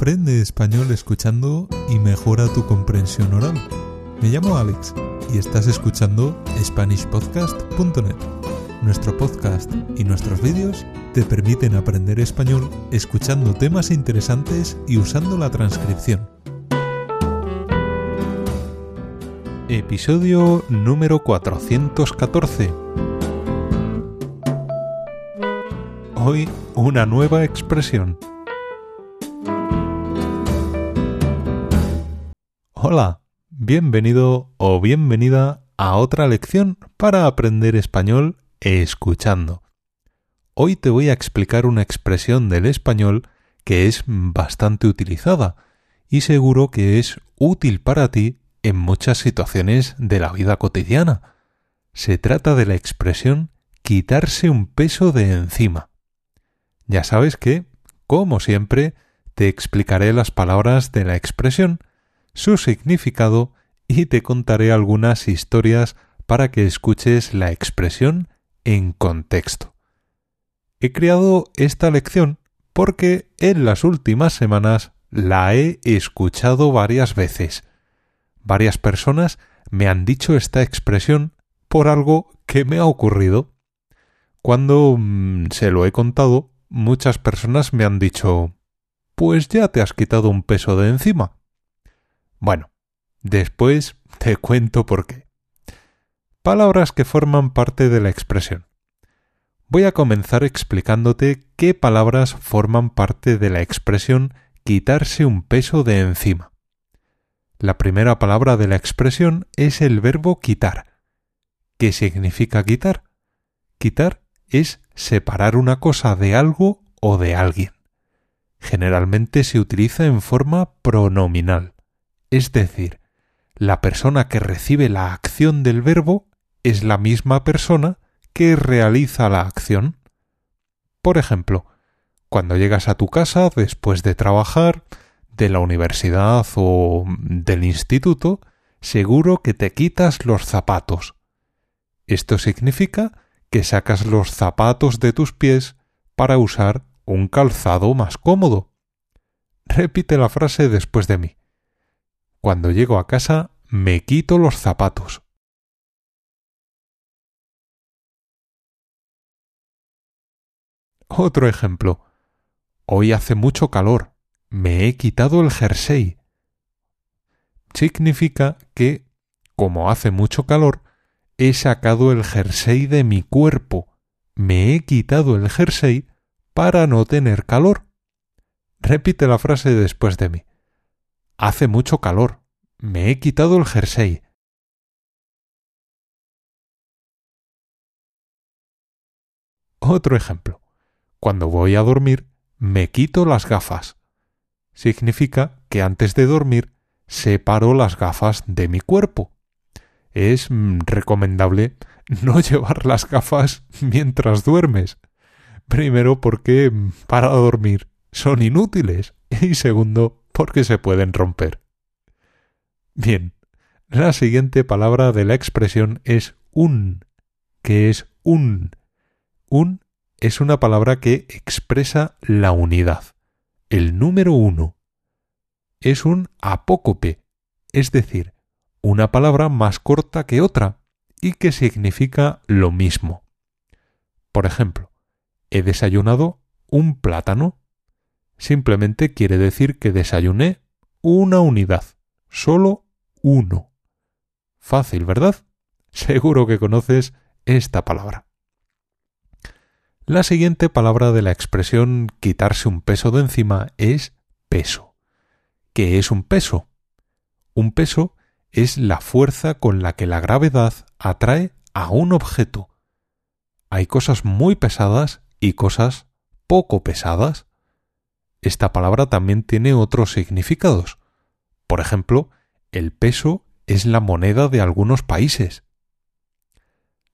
Aprende español escuchando y mejora tu comprensión oral. Me llamo Alex y estás escuchando SpanishPodcast.net. Nuestro podcast y nuestros vídeos te permiten aprender español escuchando temas interesantes y usando la transcripción. Episodio número 414. Hoy una nueva expresión. Hola, bienvenido o bienvenida a otra lección para aprender español escuchando. Hoy te voy a explicar una expresión del español que es bastante utilizada y seguro que es útil para ti en muchas situaciones de la vida cotidiana. Se trata de la expresión quitarse un peso de encima. Ya sabes que, como siempre, te explicaré las palabras de la expresión, su significado y te contaré algunas historias para que escuches la expresión en contexto. He creado esta lección porque en las últimas semanas la he escuchado varias veces. Varias personas me han dicho esta expresión por algo que me ha ocurrido. Cuando mm, se lo he contado, muchas personas me han dicho Pues ya te has quitado un peso de encima. Bueno, después te cuento por qué. Palabras que forman parte de la expresión. Voy a comenzar explicándote qué palabras forman parte de la expresión quitarse un peso de encima. La primera palabra de la expresión es el verbo quitar. ¿Qué significa quitar? Quitar es separar una cosa de algo o de alguien. Generalmente se utiliza en forma pronominal es decir, la persona que recibe la acción del verbo es la misma persona que realiza la acción. Por ejemplo, cuando llegas a tu casa después de trabajar, de la universidad o del instituto, seguro que te quitas los zapatos. Esto significa que sacas los zapatos de tus pies para usar un calzado más cómodo. Repite la frase después de mí. Cuando llego a casa me quito los zapatos. Otro ejemplo. Hoy hace mucho calor. Me he quitado el jersey. Significa que, como hace mucho calor, he sacado el jersey de mi cuerpo. Me he quitado el jersey para no tener calor. Repite la frase después de mí. Hace mucho calor. Me he quitado el jersey. Otro ejemplo. Cuando voy a dormir, me quito las gafas. Significa que antes de dormir separo las gafas de mi cuerpo. Es mm, recomendable no llevar las gafas mientras duermes. Primero porque mm, para dormir son inútiles y segundo porque se pueden romper. Bien, la siguiente palabra de la expresión es un. ¿Qué es un? Un es una palabra que expresa la unidad, el número uno. Es un apócope, es decir, una palabra más corta que otra y que significa lo mismo. Por ejemplo, he desayunado un plátano simplemente quiere decir que desayuné una unidad, solo uno. Fácil, ¿verdad? Seguro que conoces esta palabra. La siguiente palabra de la expresión quitarse un peso de encima es peso. ¿Qué es un peso? Un peso es la fuerza con la que la gravedad atrae a un objeto. Hay cosas muy pesadas y cosas poco pesadas esta palabra también tiene otros significados. Por ejemplo, el peso es la moneda de algunos países.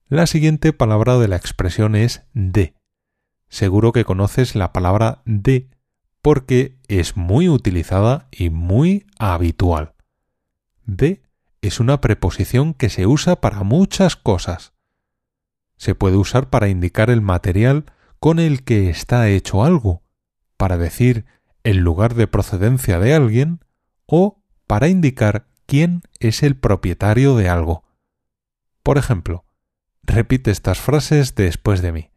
La siguiente palabra de la expresión es de. Seguro que conoces la palabra de porque es muy utilizada y muy habitual. De es una preposición que se usa para muchas cosas. Se puede usar para indicar el material con el que está hecho algo, para decir el lugar de procedencia de alguien o para indicar quién es el propietario de algo. Por ejemplo, repite estas frases después de mí.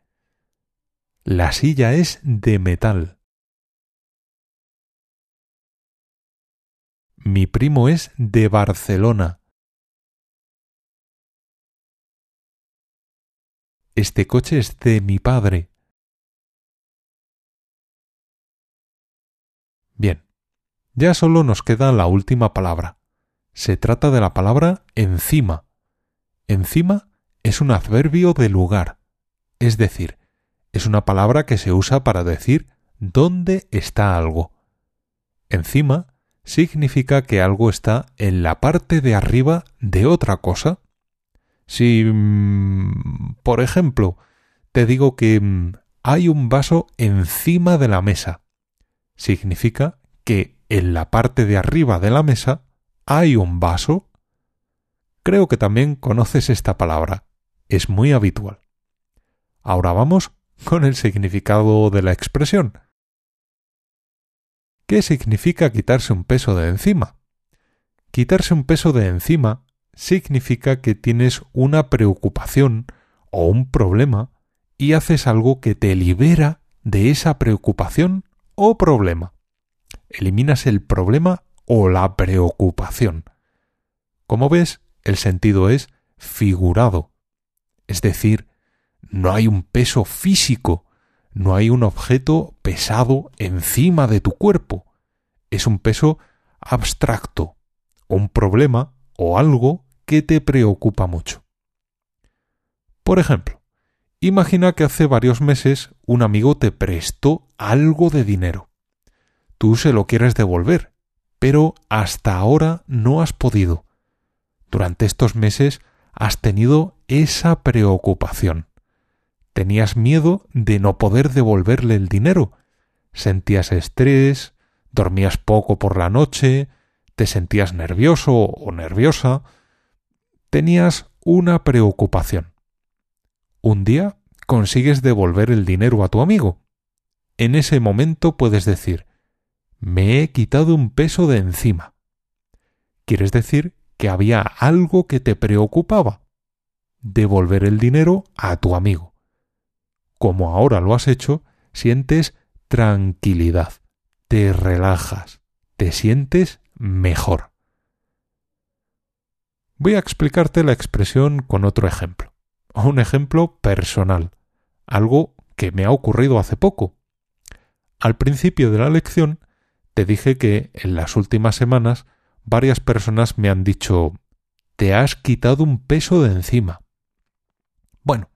La silla es de metal. Mi primo es de Barcelona. Este coche es de mi padre. Bien, ya solo nos queda la última palabra. Se trata de la palabra encima. Encima es un adverbio de lugar, es decir, es una palabra que se usa para decir dónde está algo. Encima significa que algo está en la parte de arriba de otra cosa. Si, mm, por ejemplo, te digo que mm, hay un vaso encima de la mesa, significa que en la parte de arriba de la mesa hay un vaso. Creo que también conoces esta palabra. Es muy habitual. Ahora vamos con el significado de la expresión. ¿Qué significa quitarse un peso de encima? Quitarse un peso de encima significa que tienes una preocupación o un problema y haces algo que te libera de esa preocupación o problema. Eliminas el problema o la preocupación. Como ves, el sentido es figurado. Es decir, no hay un peso físico no hay un objeto pesado encima de tu cuerpo. Es un peso abstracto, un problema o algo que te preocupa mucho. Por ejemplo, imagina que hace varios meses un amigo te prestó algo de dinero. Tú se lo quieres devolver, pero hasta ahora no has podido. Durante estos meses has tenido esa preocupación. Tenías miedo de no poder devolverle el dinero. Sentías estrés, dormías poco por la noche, te sentías nervioso o nerviosa. Tenías una preocupación. Un día consigues devolver el dinero a tu amigo. En ese momento puedes decir me he quitado un peso de encima. Quieres decir que había algo que te preocupaba. Devolver el dinero a tu amigo como ahora lo has hecho, sientes tranquilidad, te relajas, te sientes mejor. Voy a explicarte la expresión con otro ejemplo, un ejemplo personal, algo que me ha ocurrido hace poco. Al principio de la lección te dije que en las últimas semanas varias personas me han dicho te has quitado un peso de encima. Bueno,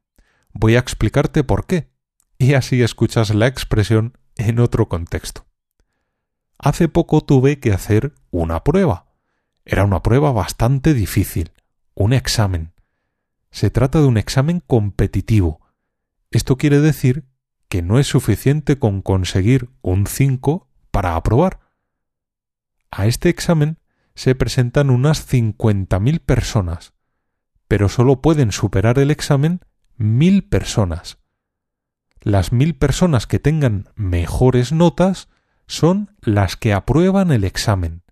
Voy a explicarte por qué, y así escuchas la expresión en otro contexto. Hace poco tuve que hacer una prueba. Era una prueba bastante difícil, un examen. Se trata de un examen competitivo. Esto quiere decir que no es suficiente con conseguir un 5 para aprobar. A este examen se presentan unas 50.000 personas, pero solo pueden superar el examen mil personas. Las mil personas que tengan mejores notas son las que aprueban el examen.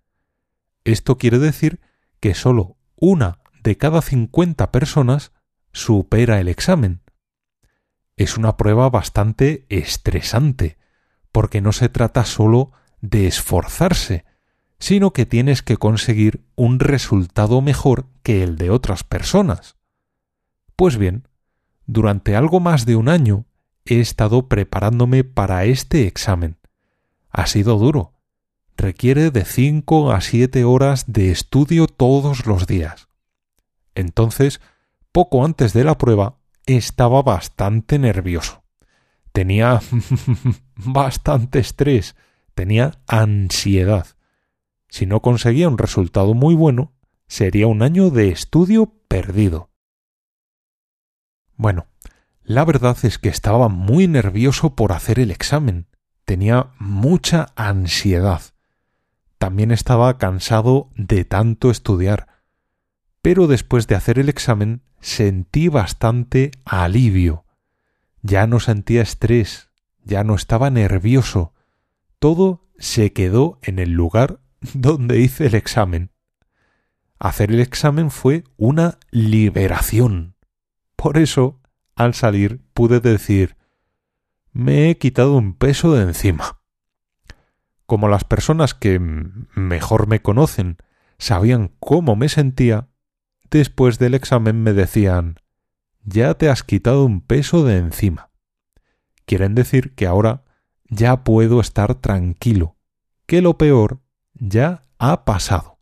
Esto quiere decir que sólo una de cada cincuenta personas supera el examen. Es una prueba bastante estresante, porque no se trata sólo de esforzarse, sino que tienes que conseguir un resultado mejor que el de otras personas. Pues bien, durante algo más de un año he estado preparándome para este examen. Ha sido duro. Requiere de cinco a siete horas de estudio todos los días. Entonces, poco antes de la prueba, estaba bastante nervioso. Tenía bastante estrés, tenía ansiedad. Si no conseguía un resultado muy bueno, sería un año de estudio perdido. Bueno, la verdad es que estaba muy nervioso por hacer el examen. Tenía mucha ansiedad. También estaba cansado de tanto estudiar. Pero después de hacer el examen sentí bastante alivio. Ya no sentía estrés, ya no estaba nervioso. todo se quedó en el lugar donde hice el examen. Hacer el examen fue una liberación. Por eso, al salir, pude decir me he quitado un peso de encima. Como las personas que mejor me conocen sabían cómo me sentía, después del examen me decían ya te has quitado un peso de encima. Quieren decir que ahora ya puedo estar tranquilo, que lo peor ya ha pasado,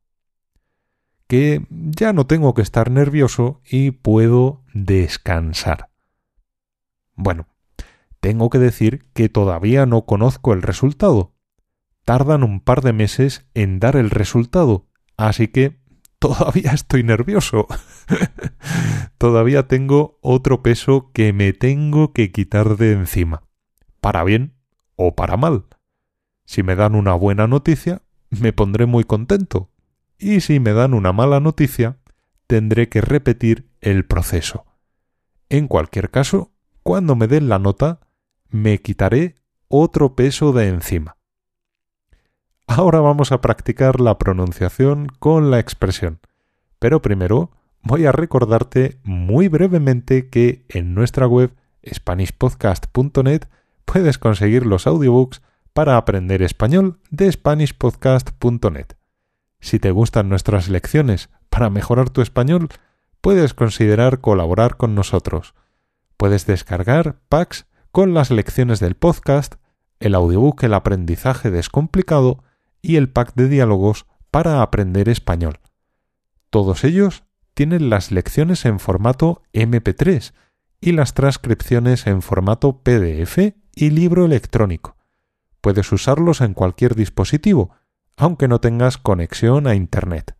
que ya no tengo que estar nervioso y puedo descansar. Bueno, tengo que decir que todavía no conozco el resultado. Tardan un par de meses en dar el resultado, así que todavía estoy nervioso. todavía tengo otro peso que me tengo que quitar de encima, para bien o para mal. Si me dan una buena noticia, me pondré muy contento, y si me dan una mala noticia, tendré que repetir el proceso. En cualquier caso, cuando me den la nota, me quitaré otro peso de encima. Ahora vamos a practicar la pronunciación con la expresión. Pero primero voy a recordarte muy brevemente que en nuestra web SpanishPodcast.net puedes conseguir los audiobooks para aprender español de SpanishPodcast.net. Si te gustan nuestras lecciones para mejorar tu español, puedes considerar colaborar con nosotros. Puedes descargar packs con las lecciones del podcast, el audiobook El aprendizaje descomplicado y el pack de diálogos para aprender español. Todos ellos tienen las lecciones en formato MP3 y las transcripciones en formato PDF y libro electrónico. Puedes usarlos en cualquier dispositivo, aunque no tengas conexión a Internet.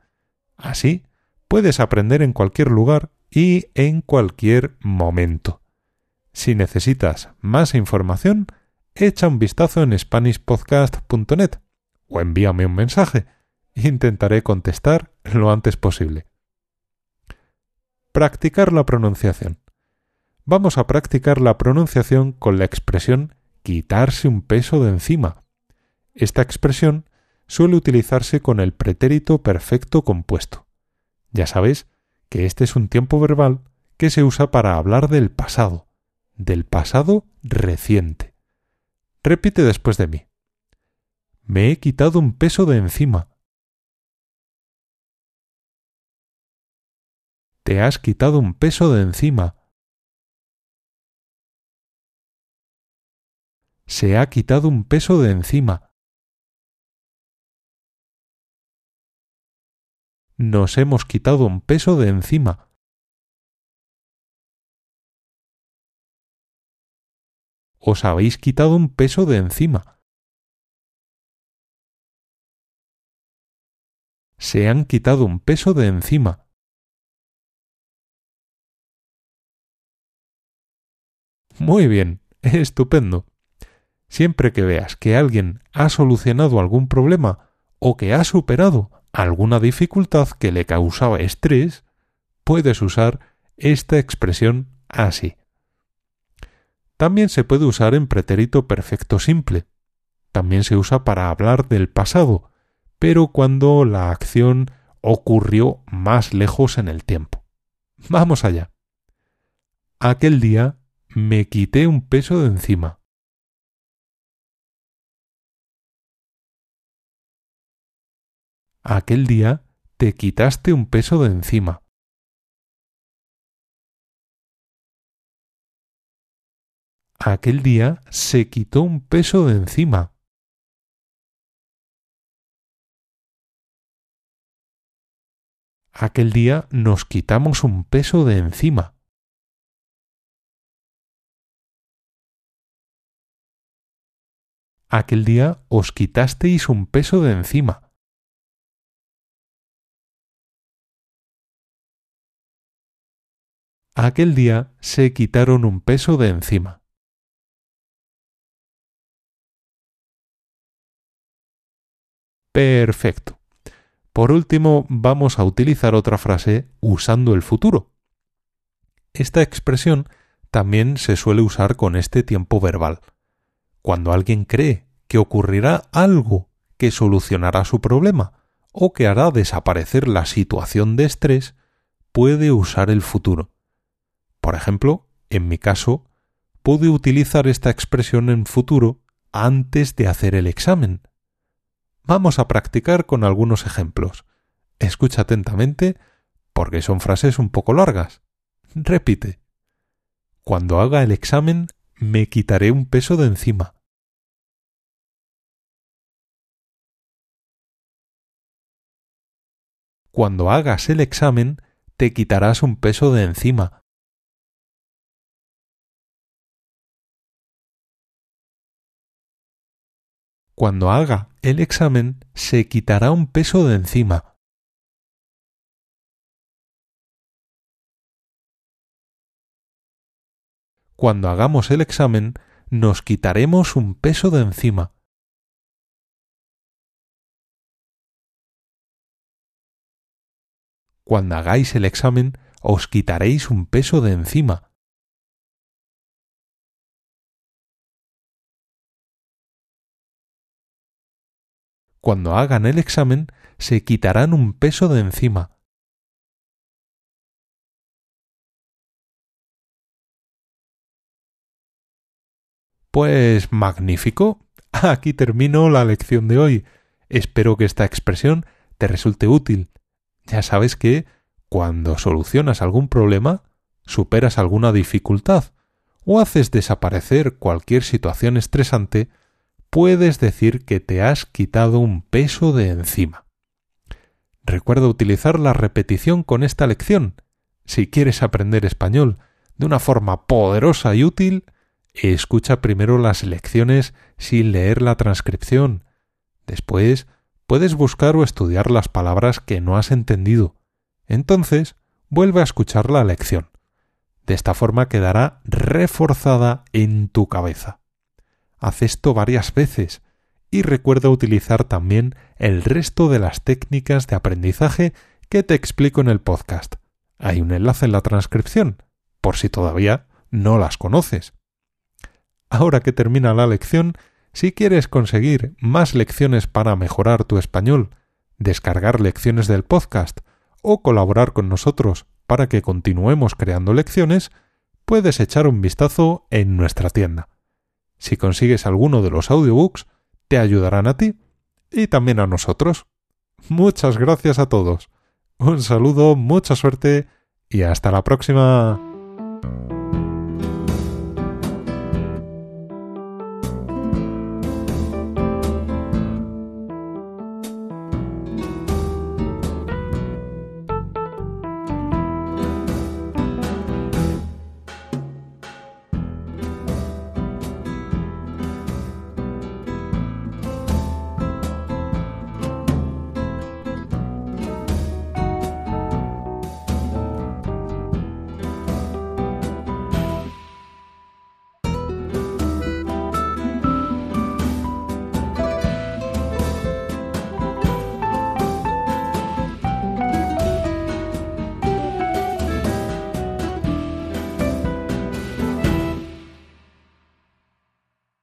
Así, puedes aprender en cualquier lugar y en cualquier momento. Si necesitas más información, echa un vistazo en SpanishPodcast.net o envíame un mensaje. Intentaré contestar lo antes posible. Practicar la pronunciación. Vamos a practicar la pronunciación con la expresión quitarse un peso de encima. Esta expresión suele utilizarse con el pretérito perfecto compuesto. Ya sabéis que este es un tiempo verbal que se usa para hablar del pasado, del pasado reciente. Repite después de mí. Me he quitado un peso de encima. Te has quitado un peso de encima. Se ha quitado un peso de encima. Nos hemos quitado un peso de encima. os habéis quitado un peso de encima. Se han quitado un peso de encima. Muy bien, estupendo. Siempre que veas que alguien ha solucionado algún problema o que ha superado alguna dificultad que le causaba estrés, puedes usar esta expresión así. También se puede usar en pretérito perfecto simple. También se usa para hablar del pasado, pero cuando la acción ocurrió más lejos en el tiempo. Vamos allá. Aquel día me quité un peso de encima. Aquel día te quitaste un peso de encima. aquel día se quitó un peso de encima. Aquel día nos quitamos un peso de encima. Aquel día os quitasteis un peso de encima. Aquel día se quitaron un peso de encima. Perfecto. Por último, vamos a utilizar otra frase usando el futuro. Esta expresión también se suele usar con este tiempo verbal. Cuando alguien cree que ocurrirá algo que solucionará su problema o que hará desaparecer la situación de estrés, puede usar el futuro. Por ejemplo, en mi caso, pude utilizar esta expresión en futuro antes de hacer el examen. Vamos a practicar con algunos ejemplos. Escucha atentamente porque son frases un poco largas. Repite. Cuando haga el examen me quitaré un peso de encima. Cuando hagas el examen te quitarás un peso de encima. Cuando haga el examen se quitará un peso de encima. Cuando hagamos el examen nos quitaremos un peso de encima. Cuando hagáis el examen os quitaréis un peso de encima. Cuando hagan el examen se quitarán un peso de encima. Pues magnífico. Aquí termino la lección de hoy. Espero que esta expresión te resulte útil. Ya sabes que cuando solucionas algún problema, superas alguna dificultad o haces desaparecer cualquier situación estresante, puedes decir que te has quitado un peso de encima. Recuerda utilizar la repetición con esta lección. Si quieres aprender español de una forma poderosa y útil, escucha primero las lecciones sin leer la transcripción. Después puedes buscar o estudiar las palabras que no has entendido. Entonces, vuelve a escuchar la lección. De esta forma quedará reforzada en tu cabeza. Haz esto varias veces y recuerda utilizar también el resto de las técnicas de aprendizaje que te explico en el podcast. Hay un enlace en la transcripción, por si todavía no las conoces. Ahora que termina la lección, si quieres conseguir más lecciones para mejorar tu español, descargar lecciones del podcast o colaborar con nosotros para que continuemos creando lecciones, puedes echar un vistazo en nuestra tienda. Si consigues alguno de los audiobooks, te ayudarán a ti y también a nosotros. Muchas gracias a todos. Un saludo, mucha suerte y hasta la próxima.